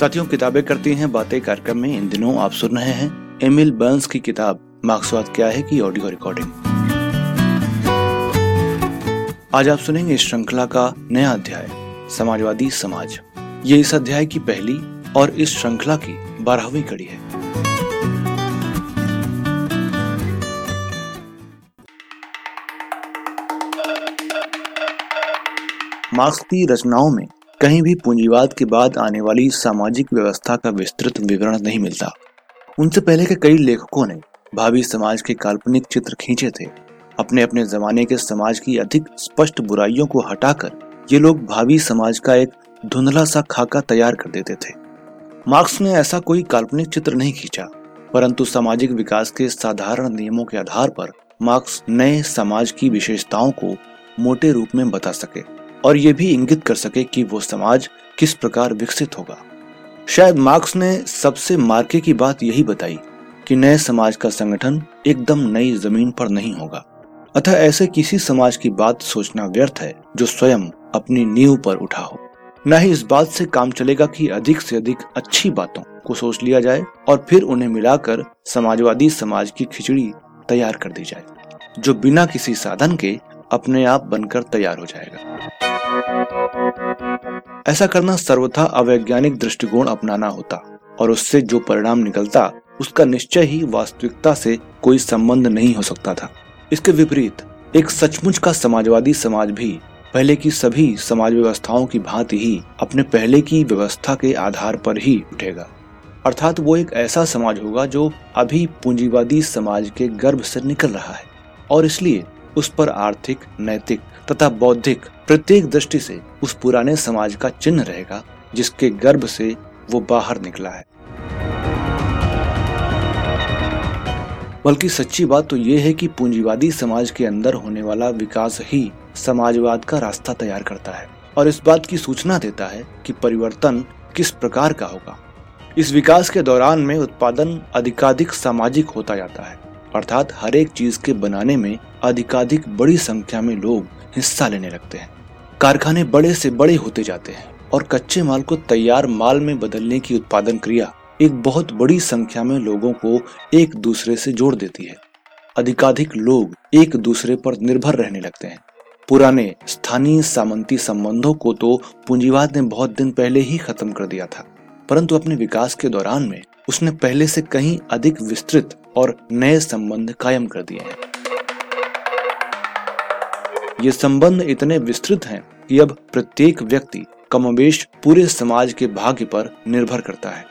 साथियों, किताबें करती हैं, बातें कार्यक्रम में, इन दिनों आप सुन रहे हैं एमिल बर्न्स की किताब, मार्क्सवाद क्या है की ऑडियो रिकॉर्डिंग। आज आप सुनेंगे इस श्रृंखला का नया अध्याय, समाजवादी समाज। ये इस अध्याय की पहली और इस श्रृंखला की बारहवीं कड़ी है। मार्क्स की रचनाओं में कहीं भी पूंजीवाद के बाद आने वाली सामाजिक व्यवस्था का विस्तृत विवरण नहीं मिलता। उनसे पहले के कई लेखकों ने भावी समाज के काल्पनिक चित्र खींचे थे। अपने अपने जमाने के समाज की अधिक स्पष्ट बुराइयों को हटाकर ये लोग भावी समाज का एक धुंधला सा खाका तैयार कर देते थे। मार्क्स ने ऐसा कोई काल्पनिक चित्र नहीं खींचा, परंतु सामाजिक विकास के साधारण नियमों के आधार पर मार्क्स नए समाज की विशेषताओं को मोटे रूप में बता सके। और ये भी इंगित कर सके कि वो समाज किस प्रकार विकसित होगा। शायद मार्क्स ने सबसे मार्के की बात यही बताई कि नए समाज का संगठन एकदम नई ज़मीन पर नहीं होगा। अतः ऐसे किसी समाज की बात सोचना व्यर्थ है जो स्वयं अपनी नींव पर उठा हो। न ही इस बात से काम चलेगा कि अधिक से अधिक अच्छी बातों को सोच लिया जाए और फिर उन्हें मिलाकर समाजवादी समाज की खिचड़ी तैयार कर दी जाए, जो बिना किसी साधन के अपने आप बनकर तैयार हो जाएगा। ऐसा करना सर्वथा अवैज्ञानिक दृष्टिकोण अपनाना होता, और उससे जो परिणाम निकलता, उसका निश्चय ही वास्तविकता से कोई संबंध नहीं हो सकता था। इसके विपरीत, एक सचमुच का समाजवादी समाज भी, पहले की सभी समाज व्यवस्थाओं की भांति ही अपने पहले की व्यवस्था के आधार पर ही उठेगा। अर्थात वो एक ऐसा समाज होगा जो अभी पूंजीवादी समाज के गर्भ से निकल रहा है, और इसलिए उस पर आर्थिक, नैतिक तथा बौद्धिक प्रत्येक दृष्टि से उस पुराने समाज का चिन्ह रहेगा, जिसके गर्भ से वो बाहर निकला है। बल्कि सच्ची बात तो ये है कि पूंजीवादी समाज के अंदर होने वाला विकास ही समाजवाद का रास्ता तैयार करता है, और इस बात की सूचना देता है कि परिवर्तन किस प्रकार का होगा। इस विकास के दौरान में उत्पादन अधिकाधिक सामाजिक होता जाता है, अर्थात हर एक चीज़ के बनाने में अधिकाधिक बड़ी संख्या में लोग हिस्सा लेने लगते हैं। कारखाने बड़े से बड़े होते जाते हैं और कच्चे माल को तैयार माल में बदलने की उत्पादन क्रिया एक बहुत बड़ी संख्या में लोगों को एक दूसरे से जोड़ देती है। अधिकाधिक लोग एक दूसरे पर निर्भर रहने लगते हैं। पुराने स्थानीय सामंती संबंधों को तो पूंजीवाद ने बहुत दिन पहले ही खत्म कर दिया था, परंतु अपने विकास के दौरान में उसने पहले से कहीं अधिक विस्तृत और नए संबंध कायम कर दिए हैं। ये संबंध इतने विस्तृत हैं कि अब प्रत्येक व्यक्ति कमोबेश पूरे समाज के भाग्य पर निर्भर करता है।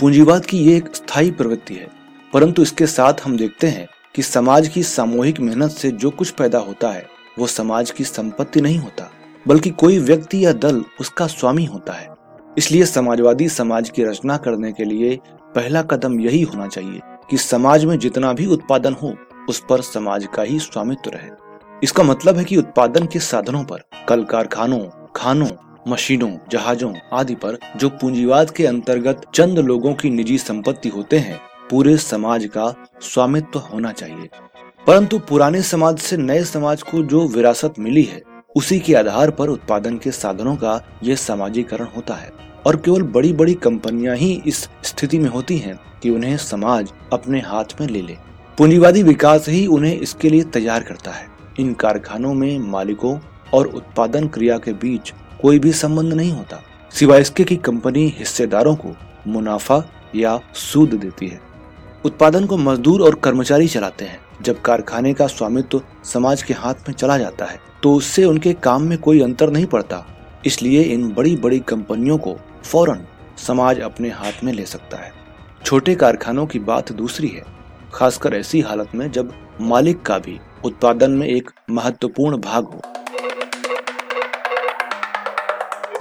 पूंजीवाद की ये एक स्थायी प्रवृत्ति है, परंतु इसके साथ हम देखते हैं कि समाज की सामूहिक मेहनत से जो कुछ पैदा होता है, वो समाज की संपत्ति नहीं होता, बल्कि कोई व्यक्ति या दल उसका स्वामी होता है। इसलिए समाजवादी समाज की रचना करने के लिए पहला कदम यही होना चाहिए कि समाज में जितना भी उत्पादन हो, उस पर समाज का ही स्वामित्व रहे। इसका मतलब है कि उत्पादन के साधनों पर, कल कारखानों, खानों, मशीनों, जहाजों आदि पर जो पूंजीवाद के अंतर्गत चंद लोगों की निजी संपत्ति होते हैं, पूरे समाज का स्वामित्व होना चाहिए। परंतु पुराने समाज से नए समाज को जो विरासत मिली है, उसी के आधार पर उत्पादन के साधनों का यह सामाजिकरण होता है। और केवल बड़ी बड़ी कंपनियाँ ही इस स्थिति में होती हैं कि उन्हें समाज अपने हाथ में ले ले। पूंजीवादी विकास ही उन्हें इसके लिए तैयार करता है। इन कारखानों में मालिकों और उत्पादन क्रिया के बीच कोई भी संबंध नहीं होता, सिवाय इसके कि कंपनी हिस्सेदारों को मुनाफा या सूद देती है। उत्पादन को मजदूर और कर्मचारी चलाते हैं। जब कारखाने का स्वामित्व समाज के हाथ में चला जाता है तो उससे उनके काम में कोई अंतर नहीं पड़ता। इसलिए इन बड़ी बड़ी कंपनियों को फ़ौरन समाज अपने हाथ में ले सकता है। छोटे कारखानों की बात दूसरी है। खासकर ऐसी हालत में जब मालिक का भी उत्पादन में एक महत्वपूर्ण भाग हो।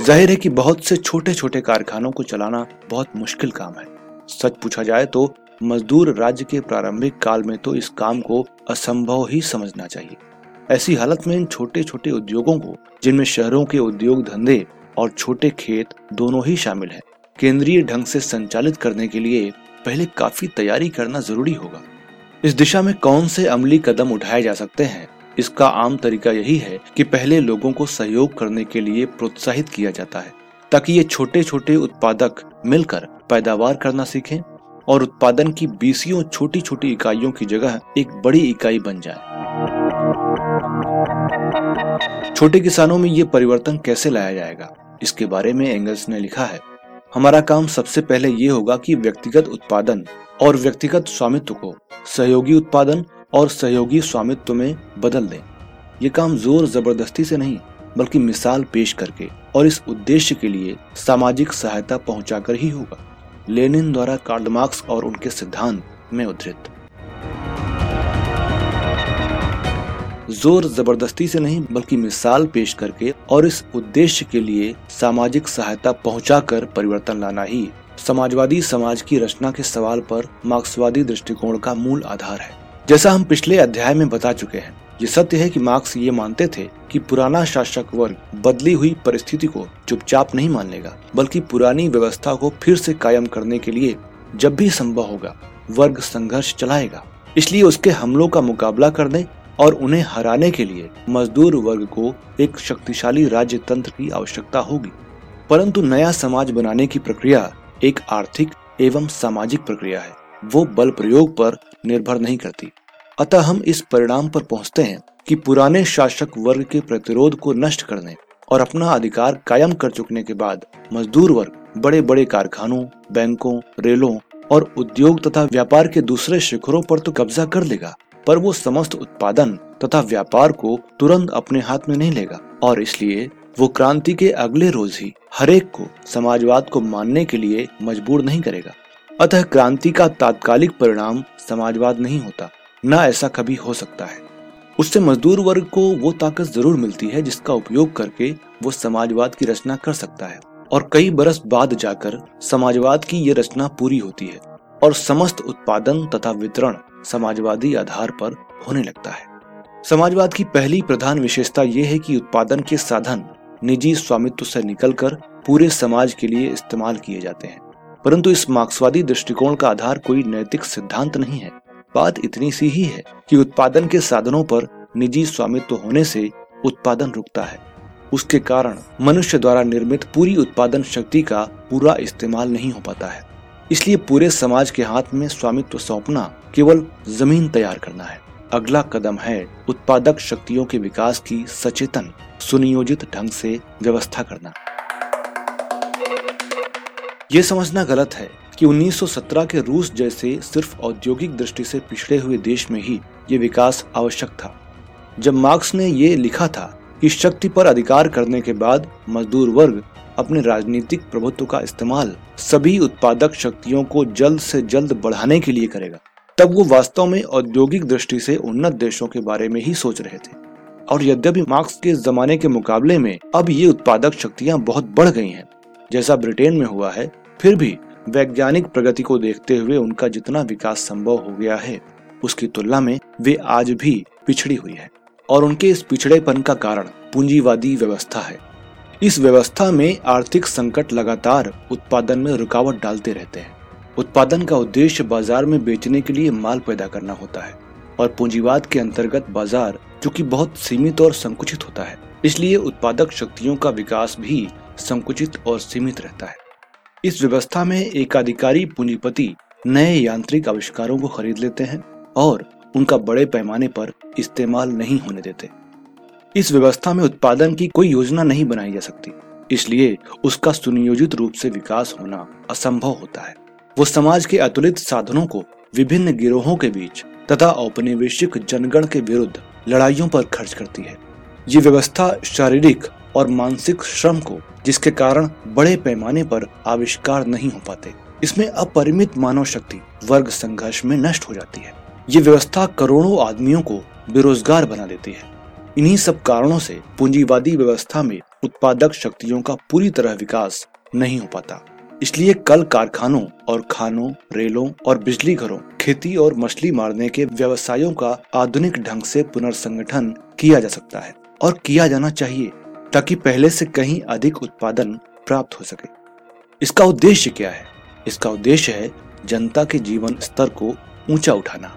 ज़ाहिर है कि बहुत से छोटे छोटे कारखानों को चलाना बहुत मुश्किल काम है। सच पूछा जाए तो मजदूर राज्य के प्रारंभिक काल में तो इस काम को असंभव ही समझना चाहिए। ऐसी हालत में इन छोटे छोटे उद्योगों को, जिनमें शहरों के उद्योग धंधे और छोटे खेत दोनों ही शामिल हैं, केंद्रीय ढंग से संचालित करने के लिए पहले काफ़ी तैयारी करना ज़रूरी होगा। इस दिशा में कौन से अमली कदम उठाए जा सकते हैं? इसका आम तरीका यही है कि पहले लोगों को सहयोग करने के लिए प्रोत्साहित किया जाता है, ताकि ये छोटे छोटे उत्पादक मिलकर पैदावार करना सीखें और उत्पादन की बीसियों छोटी छोटी इकाइयों की जगह एक बड़ी इकाई बन जाए। छोटे किसानों में ये परिवर्तन कैसे लाया जाएगा? इसके बारे में एंगल्स ने लिखा है। हमारा काम सबसे पहले ये होगा कि व्यक्तिगत उत्पादन और व्यक्तिगत स्वामित्व को सहयोगी उत्पादन और सहयोगी स्वामित्व में बदल दें। ये काम ज़ोर ज़बरदस्ती से नहीं, बल्कि मिसाल पेश करके और इस उद्देश्य के लिए सामाजिक सहायता पहुंचाकर ही होगा। लेनिन द्वारा कार्ल मार्क्स और उनके सिद्धांत में उद्धृत। ज़ोर ज़बरदस्ती से नहीं, बल्कि मिसाल पेश करके और इस उद्देश्य के लिए सामाजिक सहायता पहुंचाकर परिवर्तन लाना ही समाजवादी समाज की रचना के सवाल पर मार्क्सवादी दृष्टिकोण का मूल आधार है। जैसा हम पिछले अध्याय में बता चुके हैं, ये सत्य है कि मार्क्स ये मानते थे कि पुराना शासक वर्ग बदली हुई परिस्थिति को चुपचाप नहीं मान लेगा बल्कि पुरानी व्यवस्था को फिर से कायम करने के लिए जब भी संभव होगा, वर्ग संघर्ष चलाएगा। इसलिए उसके हमलों का मुकाबला करने और उन्हें हराने के लिए मजदूर वर्ग को एक शक्तिशाली राज्य तंत्र की आवश्यकता होगी। परंतु नया समाज बनाने की प्रक्रिया एक आर्थिक एवं सामाजिक प्रक्रिया है। वो बल प्रयोग पर निर्भर नहीं करती। अतः हम इस परिणाम पर पहुँचते हैं कि पुराने शासक वर्ग के प्रतिरोध को नष्ट करने और अपना अधिकार कायम कर चुकने के बाद मजदूर वर्ग बड़े बड़े कारखानों, बैंकों, रेलों और उद्योग तथा व्यापार के दूसरे शिखरों पर तो कब्जा कर लेगा। पर वो समस्त उत्पादन तथा व्यापार को तुरंत अपने हाथ में नहीं लेगा। और इसलिए वो क्रांति के अगले रोज ही हरेक को समाजवाद को मानने के लिए मजबूर नहीं करेगा। अतः क्रांति का तात्कालिक परिणाम समाजवाद नहीं होता, न ऐसा कभी हो सकता है। उससे मजदूर वर्ग को वो ताकत ज़रूर मिलती है जिसका उपयोग करके वो समाजवाद की रचना कर सकता है। और कई बरस बाद जाकर समाजवाद की ये रचना पूरी होती है। और समस्त उत्पादन तथा वितरण समाजवादी आधार पर होने लगता है। समाजवाद की पहली प्रधान विशेषता ये है कि उत्पादन के साधन निजी स्वामित्व से निकलकर पूरे समाज के लिए इस्तेमाल किए जाते हैं। परंतु इस मार्क्सवादी दृष्टिकोण का आधार कोई नैतिक सिद्धांत नहीं है। बात इतनी सी ही है कि उत्पादन के साधनों पर निजी स्वामित्व होने से उत्पादन रुकता है। उसके कारण मनुष्य द्वारा निर्मित पूरी उत्पादन शक्ति का पूरा इस्तेमाल नहीं हो पाता है। इसलिए पूरे समाज के हाथ में स्वामित्व सौंपना केवल ज़मीन तैयार करना है। अगला कदम है उत्पादक शक्तियों के विकास की सचेतन, सुनियोजित ढंग से व्यवस्था करना। ये समझना गलत है कि 1917 के रूस जैसे सिर्फ़ औद्योगिक दृष्टि से पिछड़े हुए देश में ही ये विकास आवश्यक था। जब मार्क्स ने ये लिखा था कि शक्ति पर अधिकार करने के बाद मजदूर वर्ग अपने राजनीतिक प्रभुत्व का इस्तेमाल सभी उत्पादक शक्तियों को जल्द से जल्द बढ़ाने के लिए करेगा। तब वो वास्तव में औद्योगिक दृष्टि से उन्नत देशों के बारे में ही सोच रहे थे। और यद्यपि मार्क्स के जमाने के मुकाबले में अब ये उत्पादक शक्तियाँ बहुत बढ़ गई हैं, जैसा ब्रिटेन में हुआ है, फिर भी वैज्ञानिक प्रगति को देखते हुए उनका जितना विकास संभव हो गया है, उसकी तुलना में वे आज भी पिछड़ी हुई है। और उनके इस पिछड़ेपन का कारण पूंजीवादी व्यवस्था है। इस व्यवस्था में आर्थिक संकट लगातार उत्पादन में रुकावट डालते रहते हैं। उत्पादन का उद्देश्य बाज़ार में बेचने के लिए माल पैदा करना होता है और पूंजीवाद के अंतर्गत बाज़ार, जो कि बहुत सीमित और संकुचित होता है, इसलिए उत्पादक शक्तियों का विकास भी संकुचित और सीमित रहता है। इस व्यवस्था में एकाधिकारी पूंजीपति नए यांत्रिक आविष्कारों को खरीद लेते हैं और उनका बड़े पैमाने पर इस्तेमाल नहीं होने देते। इस व्यवस्था में उत्पादन की कोई योजना नहीं बनाई जा सकती। इसलिए उसका सुनियोजित रूप से विकास होना असंभव होता है। वो समाज के अतुलित साधनों को विभिन्न गिरोहों के बीच तथा औपनिवेशिक जनगण के विरुद्ध लड़ाइयों पर खर्च करती है। ये व्यवस्था शारीरिक और मानसिक श्रम को, जिसके कारण बड़े पैमाने पर आविष्कार नहीं हो पाते, इसमें अपरिमित मानव शक्ति वर्ग संघर्ष में नष्ट हो जाती है। ये व्यवस्था करोड़ों आदमियों को बेरोजगार बना देती है। इन्हीं सब कारणों से पूंजीवादी व्यवस्था में उत्पादक शक्तियों का पूरी तरह विकास नहीं हो पाता। इसलिए कल कारखानों और खानों, रेलों और बिजली घरों, खेती और मछली मारने के व्यवसायों का आधुनिक ढंग से पुनर्संगठन किया जा सकता है और किया जाना चाहिए ताकि पहले से कहीं अधिक उत्पादन प्राप्त हो सके। इसका उद्देश्य क्या है? इसका उद्देश्य है जनता के जीवन स्तर को ऊँचा उठाना।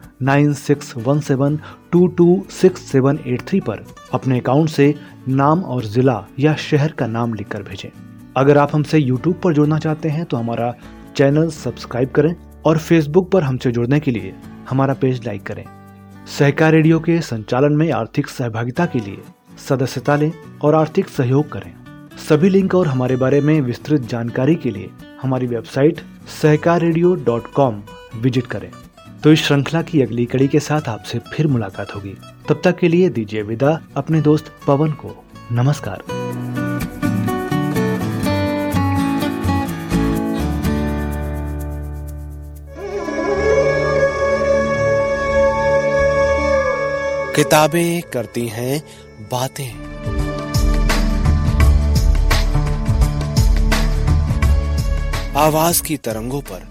nine six one seven two two six seven eight three पर अपने अकाउंट से नाम और जिला या शहर का नाम लिखकर भेजें। अगर आप हमसे यूट्यूब पर जुड़ना चाहते हैं तो हमारा चैनल सब्सक्राइब करें और फेसबुक पर हमसे जुड़ने के लिए हमारा पेज लाइक करें। सहकार रेडियो के संचालन में आर्थिक सहभागिता के लिए सदस्यता लें और आर्थिक सहयोग करें। सभी लिंक और हमारे बारे में विस्तृत जानकारी के लिए हमारी वेबसाइट सहकार विज़िट करें। तो इस श्रृंखला की अगली कड़ी के साथ आपसे फिर मुलाकात होगी। तब तक के लिए दीजिए विदा, अपने दोस्त पवन को नमस्कार। किताबें करती हैं, बातें। आवाज़ की तरंगों पर